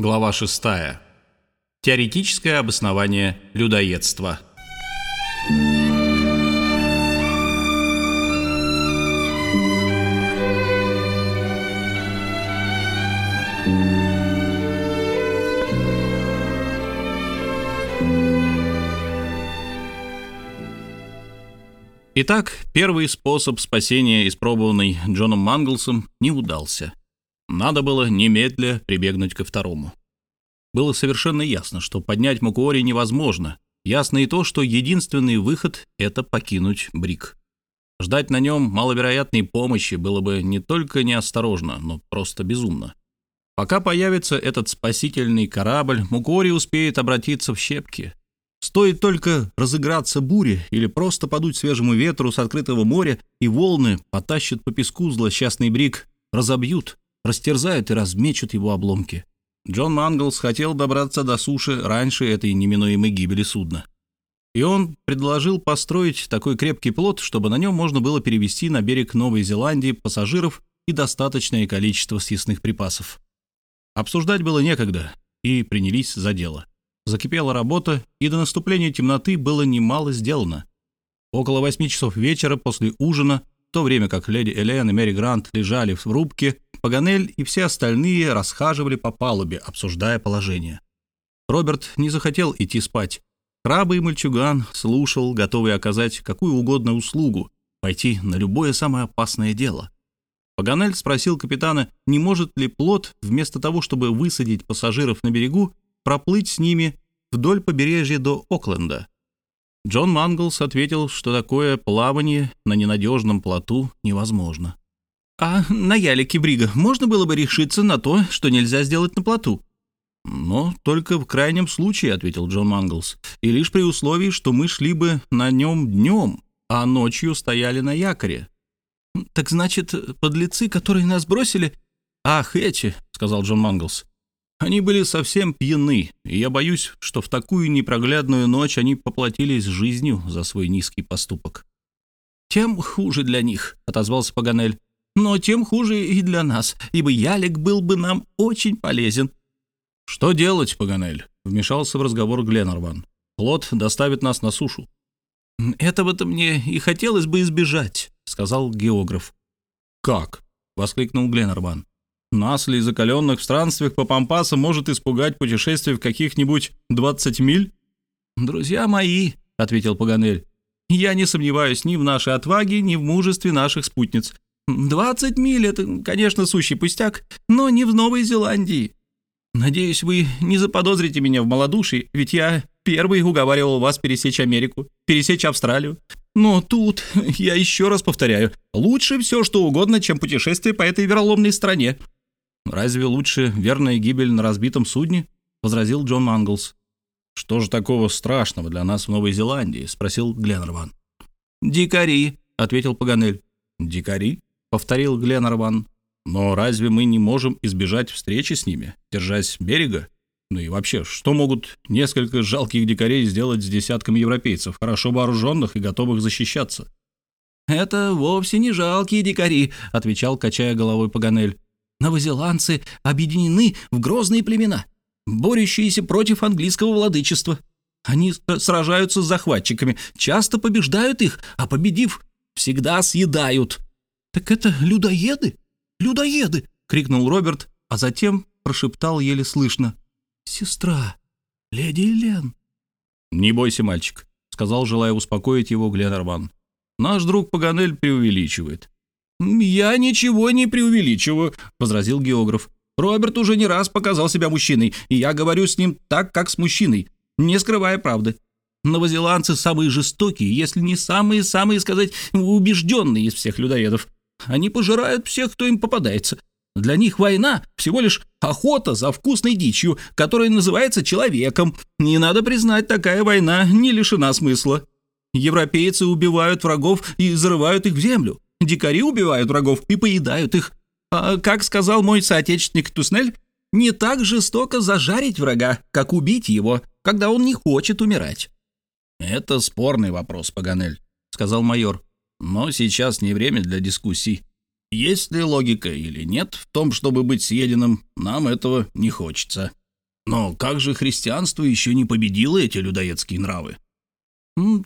Глава 6. Теоретическое обоснование людоедства. Итак, первый способ спасения, испробованный Джоном Манглсом, не удался. Надо было немедля прибегнуть ко второму. Было совершенно ясно, что поднять Макуори невозможно. Ясно и то, что единственный выход — это покинуть Брик. Ждать на нем маловероятной помощи было бы не только неосторожно, но просто безумно. Пока появится этот спасительный корабль, Мукори успеет обратиться в щепки. Стоит только разыграться буре или просто подуть свежему ветру с открытого моря, и волны потащат по песку злосчастный брик, разобьют, растерзают и размечут его обломки. Джон Манглс хотел добраться до суши раньше этой неминуемой гибели судна. И он предложил построить такой крепкий плот, чтобы на нем можно было перевести на берег Новой Зеландии пассажиров и достаточное количество съестных припасов. Обсуждать было некогда, и принялись за дело. Закипела работа, и до наступления темноты было немало сделано. Около восьми часов вечера после ужина, в то время как леди Элен и Мэри Грант лежали в рубке, Паганель и все остальные расхаживали по палубе, обсуждая положение. Роберт не захотел идти спать. Крабый мальчуган слушал, готовый оказать какую угодно услугу, пойти на любое самое опасное дело. Паганель спросил капитана, не может ли плот, вместо того, чтобы высадить пассажиров на берегу, проплыть с ними вдоль побережья до Окленда. Джон Манглс ответил, что такое плавание на ненадежном плоту невозможно. А на ялике Брига можно было бы решиться на то, что нельзя сделать на плоту? «Но только в крайнем случае», — ответил Джон Манглс, «и лишь при условии, что мы шли бы на нем днем, а ночью стояли на якоре». «Так значит, подлецы, которые нас бросили...» «Ах, эти», — сказал Джон Манглс. «Они были совсем пьяны, и я боюсь, что в такую непроглядную ночь они поплатились жизнью за свой низкий поступок». «Тем хуже для них», — отозвался Паганель но тем хуже и для нас, ибо ялик был бы нам очень полезен». «Что делать, Паганель?» — вмешался в разговор Гленнерван. «Плот доставит нас на сушу». «Этого-то мне и хотелось бы избежать», — сказал географ. «Как?» — воскликнул Гленнерван. «Нас ли, закаленных в странствиях по Пампасу, может испугать путешествие в каких-нибудь 20 миль?» «Друзья мои», — ответил Паганель, — «я не сомневаюсь ни в нашей отваге, ни в мужестве наших спутниц. Двадцать миль — это, конечно, сущий пустяк, но не в Новой Зеландии. Надеюсь, вы не заподозрите меня в малодушии, ведь я первый уговаривал вас пересечь Америку, пересечь Австралию. Но тут, я еще раз повторяю, лучше все что угодно, чем путешествие по этой вероломной стране». «Разве лучше верная гибель на разбитом судне?» — возразил Джон Манглс. «Что же такого страшного для нас в Новой Зеландии?» — спросил Гленнерван. «Дикари», — ответил Паганель. «Дикари?» — повторил Гленнерван. «Но разве мы не можем избежать встречи с ними, держась берега? Ну и вообще, что могут несколько жалких дикарей сделать с десятком европейцев, хорошо вооруженных и готовых защищаться?» «Это вовсе не жалкие дикари», — отвечал, качая головой Паганель. «Новозеландцы объединены в грозные племена, борющиеся против английского владычества. Они сражаются с захватчиками, часто побеждают их, а победив, всегда съедают. «Так это людоеды? Людоеды!» — крикнул Роберт, а затем прошептал еле слышно. «Сестра, леди Элен». «Не бойся, мальчик», — сказал, желая успокоить его Гленнерван. «Наш друг Паганель преувеличивает». «Я ничего не преувеличиваю», — возразил географ. «Роберт уже не раз показал себя мужчиной, и я говорю с ним так, как с мужчиной, не скрывая правды. Новозеландцы самые жестокие, если не самые-самые, сказать, убежденные из всех людоедов. Они пожирают всех, кто им попадается. Для них война — всего лишь охота за вкусной дичью, которая называется человеком. Не надо признать, такая война не лишена смысла. Европейцы убивают врагов и взрывают их в землю. Дикари убивают врагов и поедают их. А, как сказал мой соотечественник Туснель, не так жестоко зажарить врага, как убить его, когда он не хочет умирать. «Это спорный вопрос, Паганель», — сказал майор. Но сейчас не время для дискуссий. Есть ли логика или нет в том, чтобы быть съеденным, нам этого не хочется. Но как же христианство еще не победило эти людоедские нравы?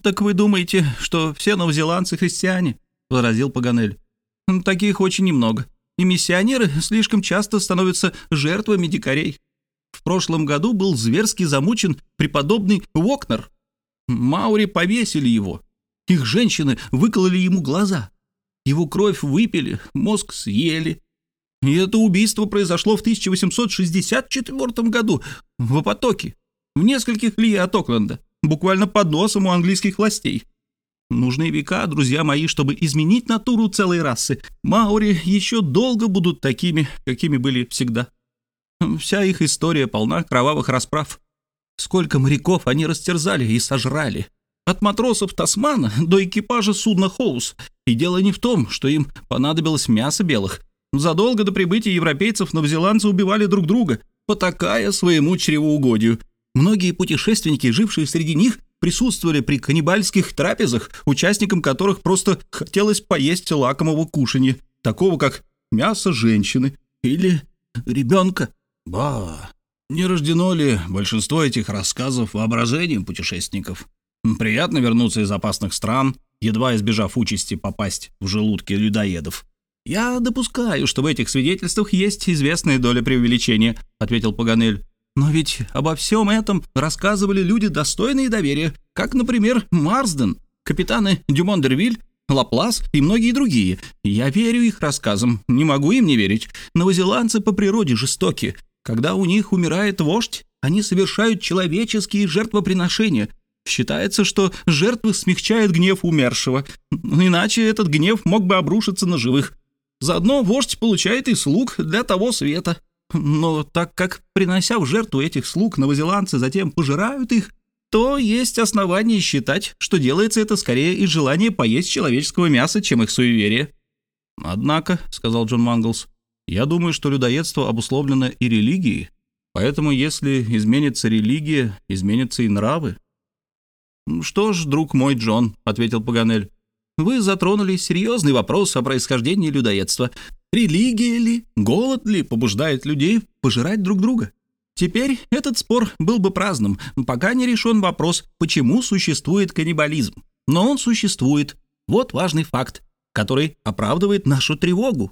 «Так вы думаете, что все новозеландцы христиане?» — возразил Паганель. «Таких очень немного, и миссионеры слишком часто становятся жертвами дикарей. В прошлом году был зверски замучен преподобный Вокнер. Маури повесили его. Их женщины выкололи ему глаза. Его кровь выпили, мозг съели. И это убийство произошло в 1864 году в Апатоке, в нескольких ли от Окленда буквально под носом у английских властей. Нужны века, друзья мои, чтобы изменить натуру целой расы. Маори еще долго будут такими, какими были всегда. Вся их история полна кровавых расправ. Сколько моряков они растерзали и сожрали. От матросов Тасмана до экипажа судна Хоус. И дело не в том, что им понадобилось мясо белых. Задолго до прибытия европейцев новозеландцы убивали друг друга, потакая своему чревоугодию – Многие путешественники, жившие среди них, присутствовали при каннибальских трапезах, участникам которых просто хотелось поесть лакомого кушанья, такого как мясо женщины или ребенка. Ба, не рождено ли большинство этих рассказов воображением путешественников? Приятно вернуться из опасных стран, едва избежав участи попасть в желудки людоедов. «Я допускаю, что в этих свидетельствах есть известная доля преувеличения», — ответил Паганель. Но ведь обо всем этом рассказывали люди достойные доверия, как, например, Марсден, капитаны Дюмондервиль, Лаплас и многие другие. Я верю их рассказам, не могу им не верить. Новозеландцы по природе жестоки. Когда у них умирает вождь, они совершают человеческие жертвоприношения. Считается, что жертвы смягчают гнев умершего. Иначе этот гнев мог бы обрушиться на живых. Заодно вождь получает и слуг для того света. Но так как, принося в жертву этих слуг, новозеландцы затем пожирают их, то есть основания считать, что делается это скорее из желания поесть человеческого мяса, чем их суеверие. «Однако», — сказал Джон Манглс, — «я думаю, что людоедство обусловлено и религией, поэтому если изменится религия, изменятся и нравы». «Что ж, друг мой Джон», — ответил Паганель, — «вы затронули серьезный вопрос о происхождении людоедства. Религия ли, голод ли побуждает людей пожирать друг друга? Теперь этот спор был бы праздным, пока не решен вопрос, почему существует каннибализм. Но он существует. Вот важный факт, который оправдывает нашу тревогу.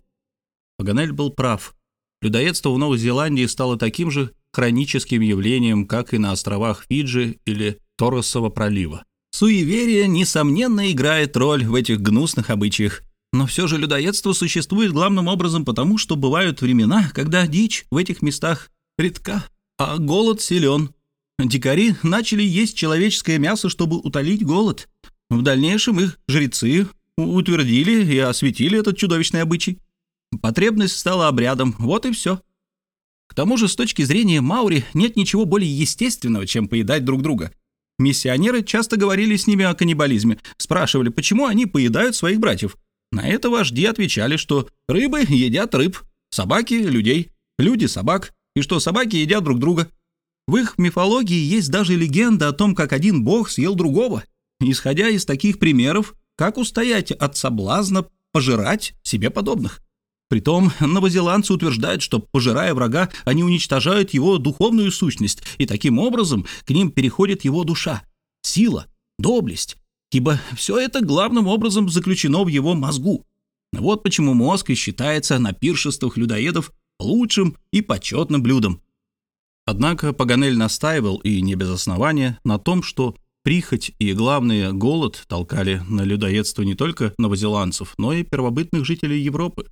Паганель был прав. Людоедство в Новой Зеландии стало таким же хроническим явлением, как и на островах Фиджи или Торресова пролива. Суеверие, несомненно, играет роль в этих гнусных обычаях. Но все же людоедство существует главным образом потому, что бывают времена, когда дичь в этих местах редка, а голод силен. Дикари начали есть человеческое мясо, чтобы утолить голод. В дальнейшем их жрецы утвердили и осветили этот чудовищный обычай. Потребность стала обрядом, вот и все. К тому же, с точки зрения Маури, нет ничего более естественного, чем поедать друг друга. Миссионеры часто говорили с ними о каннибализме, спрашивали, почему они поедают своих братьев. На это вожди отвечали, что рыбы едят рыб, собаки — людей, люди — собак, и что собаки едят друг друга. В их мифологии есть даже легенда о том, как один бог съел другого. Исходя из таких примеров, как устоять от соблазна пожирать себе подобных? Притом новозеландцы утверждают, что, пожирая врага, они уничтожают его духовную сущность, и таким образом к ним переходит его душа, сила, доблесть, ибо все это главным образом заключено в его мозгу. Вот почему мозг и считается на пиршествах людоедов лучшим и почетным блюдом. Однако Паганель настаивал, и не без основания, на том, что прихоть и, главное, голод толкали на людоедство не только новозеландцев, но и первобытных жителей Европы.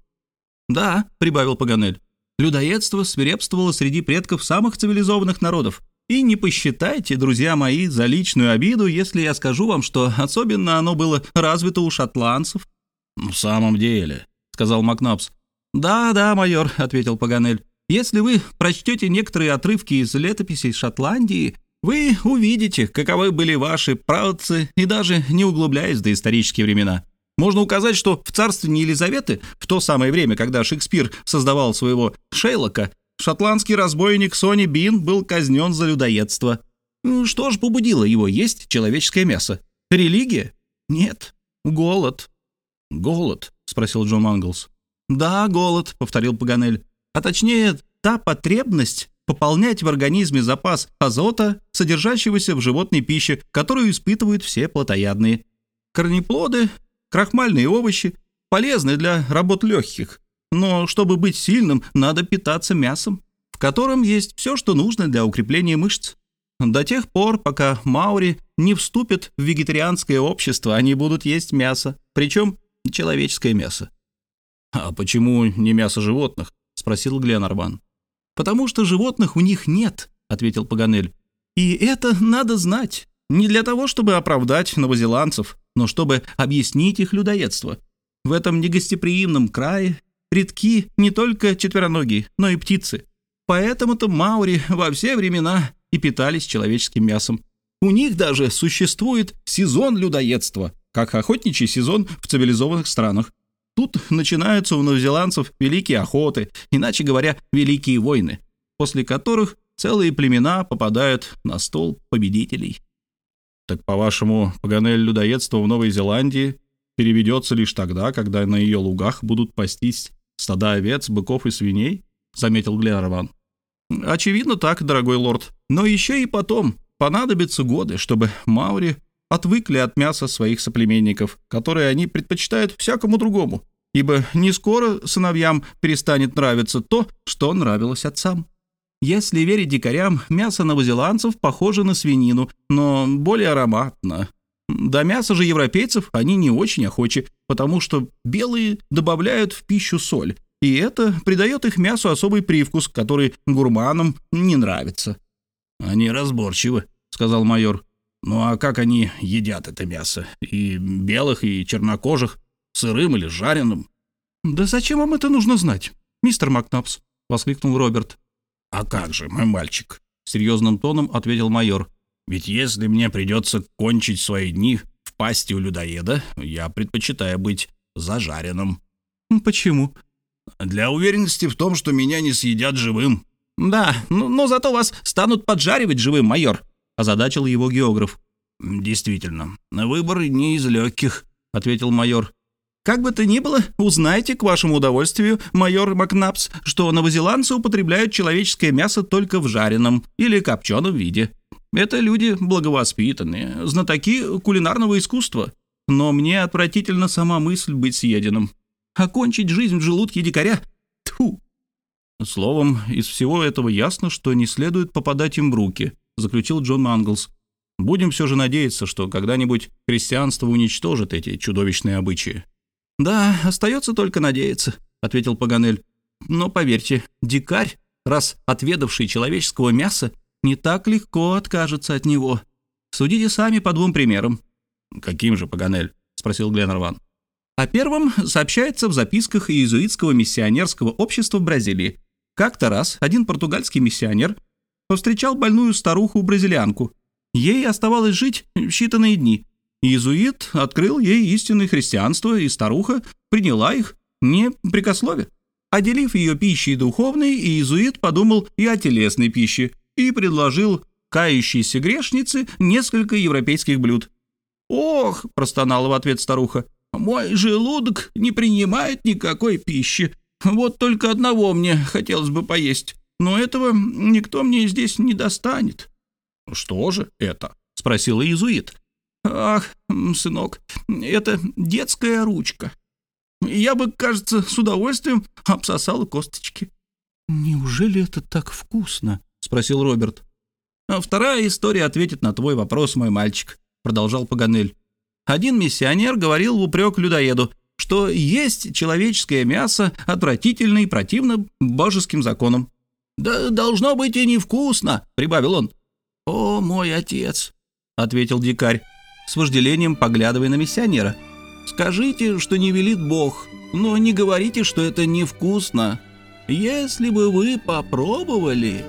«Да», — прибавил Паганель, — «людоедство свирепствовало среди предков самых цивилизованных народов. И не посчитайте, друзья мои, за личную обиду, если я скажу вам, что особенно оно было развито у шотландцев». «В самом деле», — сказал Макнапс. «Да, да, майор», — ответил Паганель. «Если вы прочтете некоторые отрывки из летописей Шотландии, вы увидите, каковы были ваши праотцы, и даже не углубляясь в доисторические времена. Можно указать, что в царстве Елизаветы, в то самое время, когда Шекспир создавал своего Шейлока, шотландский разбойник Сони Бин был казнен за людоедство. Что ж побудило его есть человеческое мясо? Религия? Нет. Голод. «Голод?» — спросил Джон Манглс. «Да, голод», — повторил Паганель. «А точнее, та потребность, пополнять в организме запас азота, содержащегося в животной пище, которую испытывают все плотоядные. Корнеплоды, крахмальные овощи полезны для работ легких, но чтобы быть сильным, надо питаться мясом, в котором есть все, что нужно для укрепления мышц. До тех пор, пока маури не вступят в вегетарианское общество, они будут есть мясо, причем человеческое мясо. «А почему не мясо животных?» — спросил Гленарван. «Потому что животных у них нет», — ответил Паганель. «И это надо знать. Не для того, чтобы оправдать новозеландцев, но чтобы объяснить их людоедство. В этом негостеприимном крае редки не только четвероногие, но и птицы. Поэтому-то маури во все времена и питались человеческим мясом. У них даже существует сезон людоедства, как охотничий сезон в цивилизованных странах. Тут начинаются у новозеландцев великие охоты, иначе говоря, великие войны, после которых целые племена попадают на стол победителей. Так, по-вашему, Паганель людоедство в Новой Зеландии переведется лишь тогда, когда на ее лугах будут пастись стада овец, быков и свиней? Заметил Гленарван. Очевидно так, дорогой лорд. Но еще и потом понадобятся годы, чтобы маури отвыкли от мяса своих соплеменников, которые они предпочитают всякому другому, ибо не скоро сыновьям перестанет нравиться то, что нравилось отцам. Если верить дикарям, мясо новозеландцев похоже на свинину, но более ароматно. До мяса же европейцев они не очень охочи, потому что белые добавляют в пищу соль, и это придает их мясу особый привкус, который гурманам не нравится. «Они разборчивы», — сказал майор. Ну а как они едят это мясо? И белых, и чернокожих? Сырым или жареным? «Да зачем вам это нужно знать, мистер Макнапс?» — воскликнул Роберт. «А как же, мой мальчик?» — серьезным тоном ответил майор. «Ведь если мне придется кончить свои дни в пасти у людоеда, я предпочитаю быть зажаренным». «Почему?» «Для уверенности в том, что меня не съедят живым». «Да, но, но зато вас станут поджаривать живым, майор», озадачил его географ. «Действительно, выбор не из легких», — ответил майор. «Как бы то ни было, узнайте к вашему удовольствию, майор Макнапс, что новозеландцы употребляют человеческое мясо только в жареном или копченом виде. Это люди благовоспитанные, знатоки кулинарного искусства. Но мне отвратительно сама мысль быть съеденным. Окончить жизнь в желудке дикаря? Тьфу!» Словом, из всего этого ясно, что не следует попадать им в руки —— заключил Джон Манглс. «Будем все же надеяться, что когда-нибудь христианство уничтожит эти чудовищные обычаи». «Да, остается только надеяться», — ответил Паганель. «Но поверьте, дикарь, раз отведавший человеческого мяса, не так легко откажется от него. Судите сами по двум примерам». «Каким же, Паганель?» — спросил Гленнерван. О первом сообщается в записках иезуитского миссионерского общества в Бразилии. Как-то раз один португальский миссионер повстречал больную старуху-бразилянку. Ей оставалось жить считанные дни. Иезуит открыл ей истинное христианство, и старуха приняла их, не прикослове. Отделив ее пищей духовной, иезуит подумал и о телесной пище и предложил кающейся грешнице несколько европейских блюд. «Ох!» – простонала в ответ старуха. «Мой желудок не принимает никакой пищи. Вот только одного мне хотелось бы поесть но этого никто мне здесь не достанет». «Что же это?» — спросил иезуит. «Ах, сынок, это детская ручка. Я бы, кажется, с удовольствием обсосала косточки». «Неужели это так вкусно?» — спросил Роберт. «А вторая история ответит на твой вопрос, мой мальчик», — продолжал Паганель. Один миссионер говорил в упрек людоеду, что есть человеческое мясо отвратительно и противно божеским законам. «Да должно быть и невкусно», — прибавил он. «О, мой отец», — ответил дикарь, с вожделением поглядывая на миссионера. «Скажите, что не велит Бог, но не говорите, что это невкусно. Если бы вы попробовали...»